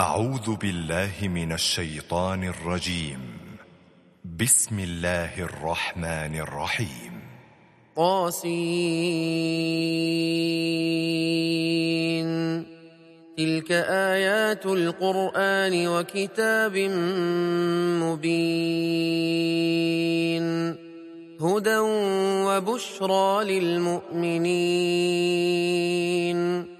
أعوذ بالله من الشيطان الرجيم. بسم الله الرحمن الرحيم. طاسين. تلك آيات القرآن وكتاب مبين. هدى وبشرى للمؤمنين.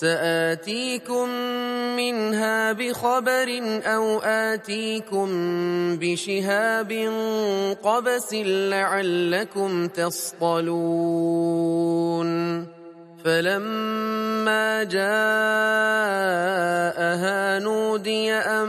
سآتيكم منها بخبر أو آتيكم بشهاب قبس لعلكم تصطلون فلما جاءها نودي أن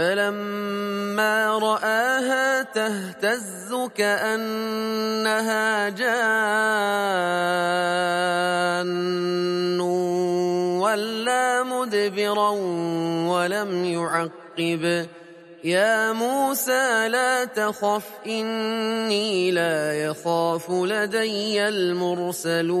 فلما رآها تهتز كأنها جان ولا مدبرا ولم يعقب. يا موسى لا تخف إني لا يخاف لدي المرسلون.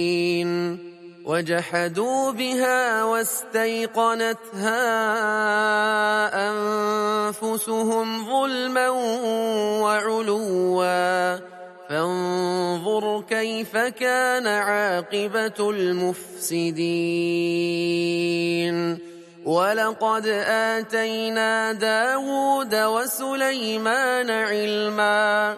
وجحدوا بها واستيقنتها أنفسهم ظلما وعلوا. فانظر كيف كان عاقبة المفسدين. ولقد آتينا داود وسليمان علما.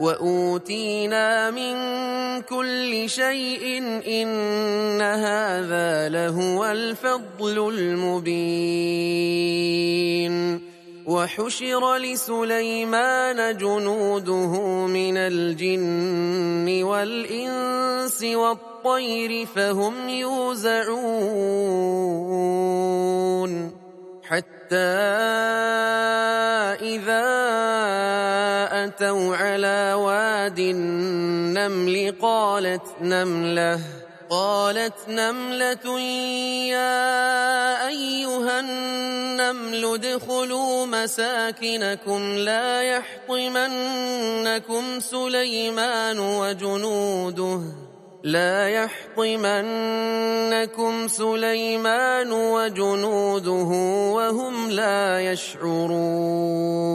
وأوتينا من كل شيء إن هذا لهو الفضل المبين وحشر لسليمان جنوده من الجن والإنس والطير فهم يوزعون حتى إذا أتوا على واد النمل قالت نملة قالت نملة يا أيها النمل ادخلوا مساكنكم لا يحطمنكم سليمان وجنوده. لا يحطمنكم سليمان وجنوده وهم لا يشعرون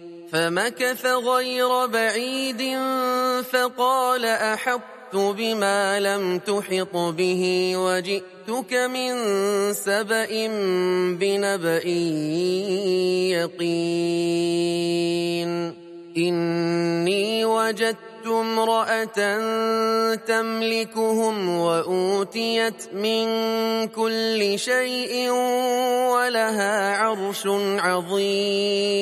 فمكث غير بعيد فقال أحط بما لم تحط به وجئتك من سبأ بنبأ يقين. إني وجدت امرأة تملكهم وأوتيت من كل شيء ولها عرش عظيم.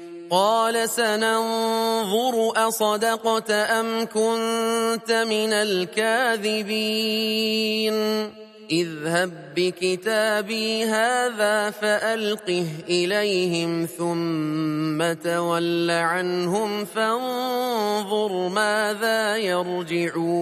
قال سننظر أصدقت أم كنت من الكاذبين. اذهب بكتابي هذا فألقه إليهم ثم تول عنهم فانظر ماذا يرجعون.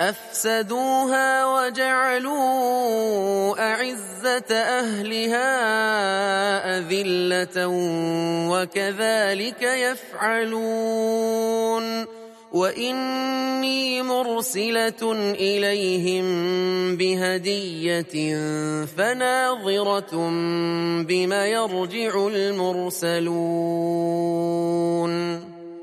أفسدوها وجعلوا أعزة أهلها أذلة وكذلك يفعلون وإني مرسلة إليهم بهدية فناظرة بما يرجع المرسلون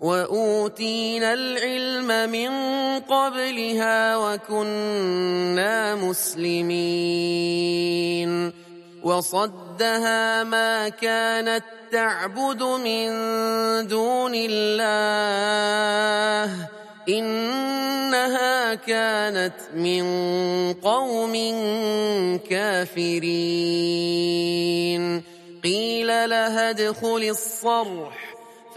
وأوتينا العلم من قبلها وكنا مسلمين. وصدها ما كانت تعبد من دون الله. إنها كانت من قوم كافرين. قيل لها ادخل الصرح.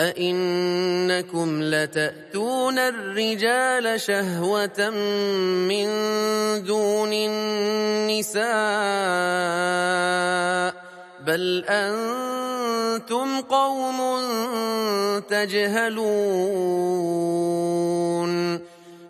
أئنكم لتأتون الرجال شهوة من دون النساء بل أنتم قوم تجهلون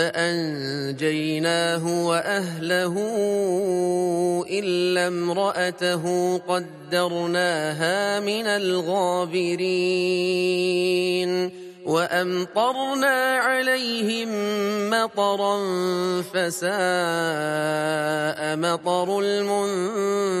فأنجيناه وأهله إلا امرأته قدرناها من الغابرين وأمطرنا عليهم مطرا فساء مطر المنذرين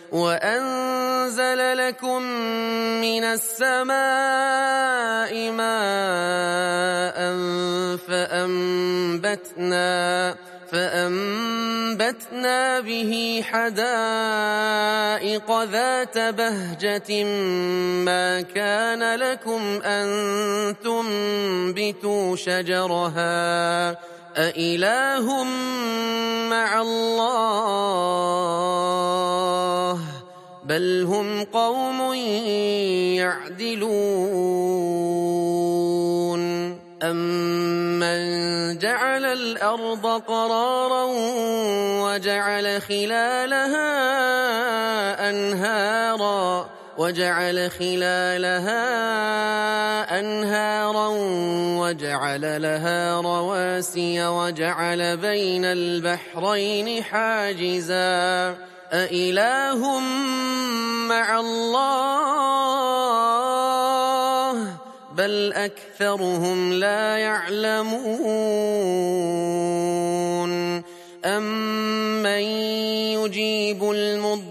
وأنزل لكم من السماء ماء فأنبتنا فأنبتنا به حدائق ذات بهجة ما كان لكم أن تنبتوا شجرها أإله مع الله بل هم قوم يعدلون أمن جعل الأرض قرارا وجعل خلالها أنهارا وجعل خلالها أنهارا وجعل لها رواسي وجعل بين البحرين حاجزا. أإله مع الله؟ بل أكثرهم لا يعلمون. أمن يجيب المضطر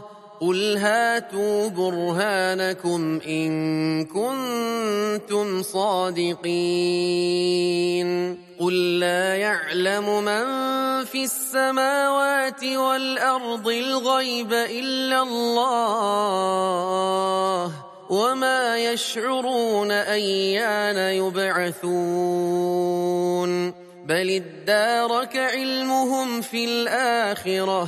قل هاتوا برهانكم إن كنتم صادقين قل لا يعلم من في السماوات والأرض الغيب إلا الله وما يشعرون أيان يبعثون بل ادارك علمهم في الآخرة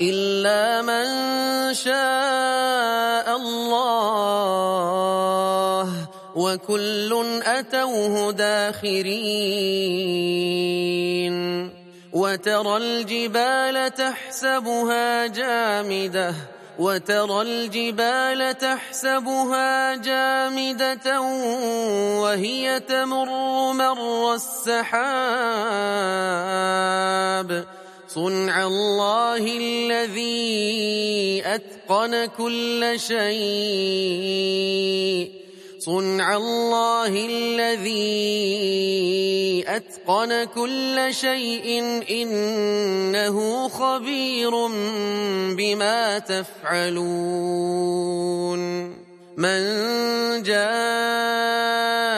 إلا من شاء الله وكل أتوه داخرين وترى الجبال تحسبها جامدة وترى الجبال تحسبها جامدة وهي تمر مر السحاب صنع الله الذي أتقن كل شيء. صنع الله الذي أتقن كل شيء. إنه خبير بما تفعلون. من جاء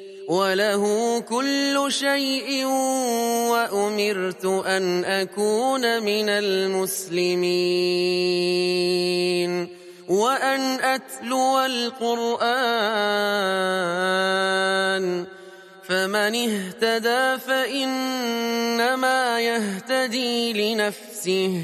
وله كل شيء وأمرت أن أكون من المسلمين وأن أتلو القرآن فمن اهتدى فإنما يهتدي لنفسه